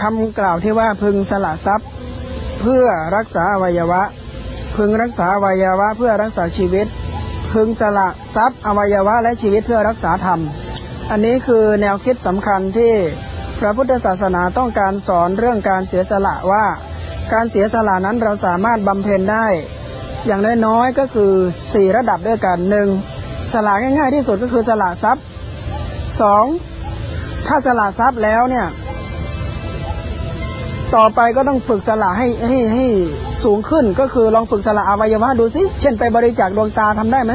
คำกล่าวที่ว่าพึงสละทรัพย์ เพื่อรักษาอวัยวะ พึงรักษาอวัยวะ เพื่อรักษาชีวิต พึงสละทรัพย์อวัยวะและชีวิตเพื่อรักษาธรรม อันนี้คือแนวคิดสำคัญที่พระพุทธศาสนาต้องการสอนเรื่องการเสียสละว่า การเสียสละนั้นเราสามารถบำเพ็ญได้ อย่างน้อยๆก็คือสี่ระดับด้วยกันหนึ่งสละง่าย ๆ ที่สุดก็คือสละทรัพย์สองถ้าสละทรัพย์แล้วเนี่ย ต่อไปก็ต้องฝึกสละให้ให้ให้สูงขึ้น ก็คือลองฝึกสละอวัยวะดูสิเช่นไปบริจาคดวงตาทำได้ไหม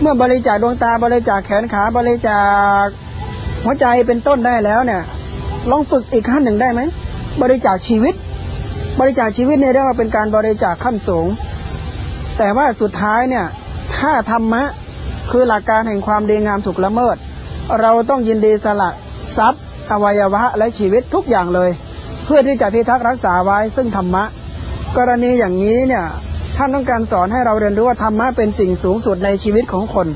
เมื่อบริจาคดวงตาบริจาคแขนขาบริจาคหัวใจเป็นต้นได้แล้วเนี่ย ลองฝึกอีกขั้นหนึ่งได้ไหมบริจาคชีวิต บริจาคชีวิตเนี่ยเรียกว่าเป็นการบริจาคขั้นสูง แต่ว่าสุดท้ายเนี่ย ถ้าธรรมะคือหลักการแห่งความดีงามถูกละเมิด เราต้องยินดีสละทรัพย์ อวัยวะและชีวิตทุกอย่างเลย เพื่อที่จะพิทักษ์รักษาไว้ซึ่งธรรมะ กรณีอย่างนี้เนี่ยท่านต้องการสอนให้เราเรียนรู้ว่าธรรมะเป็นสิ่งสูงสุดในชีวิตของคน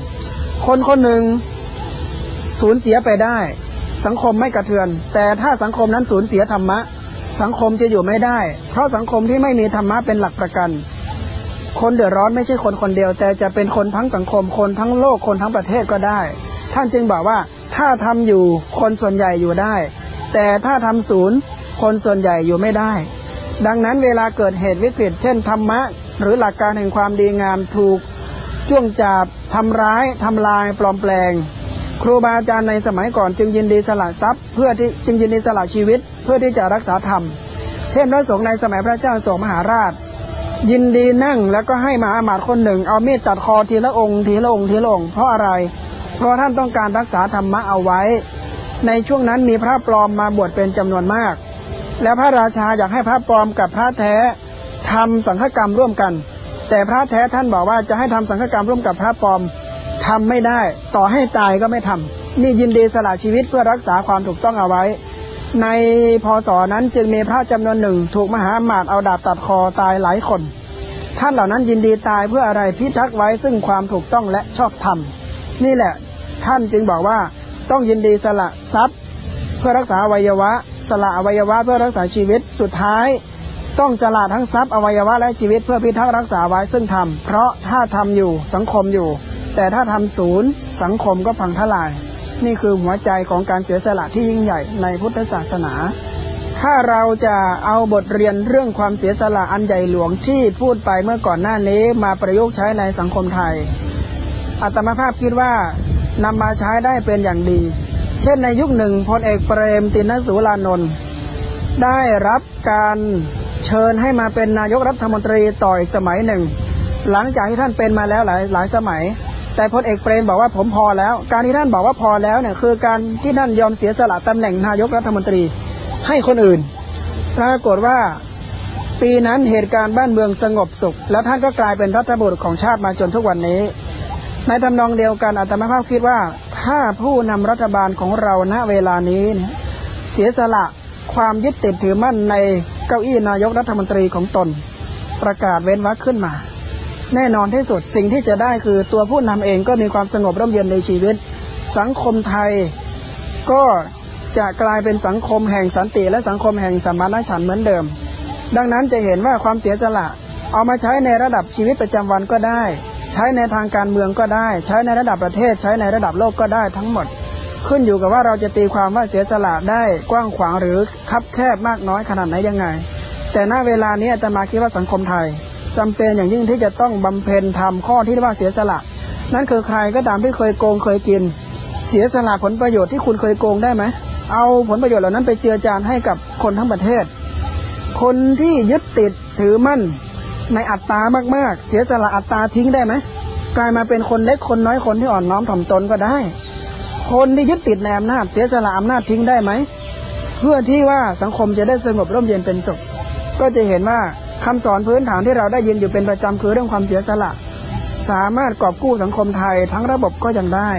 คนคนหนึ่งสูญเสียไปได้ สังคมไม่กระเทือน แต่ถ้าสังคมนั้นสูญเสียธรรมะ สังคมจะอยู่ไม่ได้ เพราะสังคมที่ไม่มีธรรมะเป็นหลักประกัน คนเดือดร้อนไม่ใช่คนคนเดียว แต่จะเป็นคนทั้งสังคมคนทั้งโลกคนทั้งประเทศก็ได้ ท่านจึงบอกว่าถ้าทำอยู่คนส่วนใหญ่อยู่ได้ แต่ถ้าทำศูนย์ คนส่วนใหญ่อยู่ไม่ได้ ดังนั้นเวลาเกิดเหตุวิกฤต เช่นธรรมะ หรือหลักการแห่งความดีงามถูกจ้วงจับทำร้ายทำลายปลอมแปลง ครูบาอาจารย์ในสมัยก่อนจึงยินดีสละทรัพย์ เพื่อที่จึงยินดีสละชีวิต เพื่อที่จะรักษาธรรม เช่นพระสงฆ์ในสมัยพระเจ้าโศกมหาราช ยินดีนั่งแล้วก็ให้มาอมาตคนหนึ่ง เอามีดตัดคอทีละองค์ทีละองค์ทีละองค์เพราะอะไร เพราะท่านต้องการรักษาธรรมะเอาไว้ ในช่วงนั้นมีพระปลอมมาบวชเป็นจำนวนมาก แล้วพระราชาอยากให้พระปลอมกับพระแท้ทำสังฆกรรมร่วมกัน แต่พระแท้ท่านบอกว่าจะให้ทำสังฆกรรมร่วมกับพระปลอมทำไม่ได้ ต่อให้ตายก็ไม่ทำนี่ยินดีสละชีวิตเพื่อรักษาความถูกต้องเอาไว้ ในพศนั้นจึงมีพระจำนวนหนึ่ง ถูกมหาอมาตเอาดาบตัดคอตายหลายคน ท่านเหล่านั้นยินดีตายเพื่ออะไรพิทักษ์ไว้ซึ่งความถูกต้องและชอบธรรมนี่แหละท่านจึงบอกว่าต้องยินดีสละทรัพย์ เพื่อรักษาอวัยวะ สละอวัยวะเพื่อรักษาชีวิตสุดท้าย ต้องสละทั้งทรัพย์อวัยวะและชีวิตเพื่อพิทักษ์รักษาไว้ซึ่งธรรมเพราะถ้าทำอยู่สังคมอยู่ แต่ถ้าทำศูนย์สังคมก็พังทลาย นี่คือหัวใจของการเสียสละที่ยิ่งใหญ่ในพุทธศาสนาถ้าเราจะเอาบทเรียนเรื่องความเสียสละอันใหญ่หลวงที่พูดไปเมื่อก่อนหน้านี้มาประยุกต์ใช้ในสังคมไทย อัตมาภาพคิดว่านำมาใช้ได้เป็นอย่างดี เช่นในยุคหนึ่งพลเอกเปรมตินสุรานนท์ได้รับการเชิญให้มาเป็นนายกรัฐมนตรีต่ออีกสมัยหนึ่ง หลังจากที่ท่านเป็นมาแล้วหลายหลายสมัย แต่พลเอกเปรมบอกว่าผมพอแล้ว การที่ท่านบอกว่าพอแล้วเนี่ยคือการที่ท่านยอมเสียสละตำแหน่งนายกรัฐมนตรีให้คนอื่นปรากฏว่าปีนั้นเหตุการณ์บ้านเมืองสงบสุข แล้วท่านก็กลายเป็นรัฐบุตรของชาติมาจนทุกวันนี้ ในทำนองเดียวกันอาตมาภาพคิดว่า ถ้าผู้นำรัฐบาลของเราณเวลานี้เนี่ยเสียสละความยึดติดถือมั่นในเก้าอี้นายกรัฐมนตรีของตน ประกาศเว้นวรรคขึ้นมา แน่นอนที่สุดสิ่งที่จะได้คือตัวผู้นำเองก็มีความสงบร่มเย็นในชีวิต สังคมไทยก็จะกลายเป็นสังคมแห่งสันติ และสังคมแห่งสมานฉันท์เหมือนเดิม ดังนั้นจะเห็นว่าความเสียสละเอามาใช้ในระดับชีวิตประจำวันก็ได้ ใช้ในทางการเมืองก็ได้ ใช้ในระดับประเทศ ใช้ในระดับโลกก็ได้ทั้งหมด ขึ้นอยู่กับว่าเราจะตีความว่าเสียสละได้กว้างขวางหรือคับแคบมากน้อยขนาดไหนยังไง แต่ณเวลานี้อาตมาคิดว่าสังคมไทยจำเป็นอย่างยิ่งที่จะต้องบำเพ็ญทำข้อที่ว่าเสียสละ นั่นคือใครก็ตามที่เคยโกงเคยกิน เสียสละผลประโยชน์ที่คุณเคยโกงได้ไหมเอาผลประโยชน์เหล่านั้นไปเจือจานให้กับคนทั้งประเทศ คนที่ยึดติดถือมั่นในอัตตามากๆ เสียสละอัตตาทิ้งได้ไหม กลายมาเป็นคนเล็กคนน้อยคนที่อ่อนน้อมถ่อมตนก็ได้ คนที่ยึดติดในอำนาจเสียสละอำนาจทิ้งได้ไหม เพื่อที่ว่าสังคมจะได้สงบร่มเย็นเป็นสุข ก็จะเห็นว่าคำสอนพื้นฐานที่เราได้ยินอยู่เป็นประจำคือเรื่องความเสียสละ สามารถกอบกู้สังคมไทยทั้งระบบก็ยังได้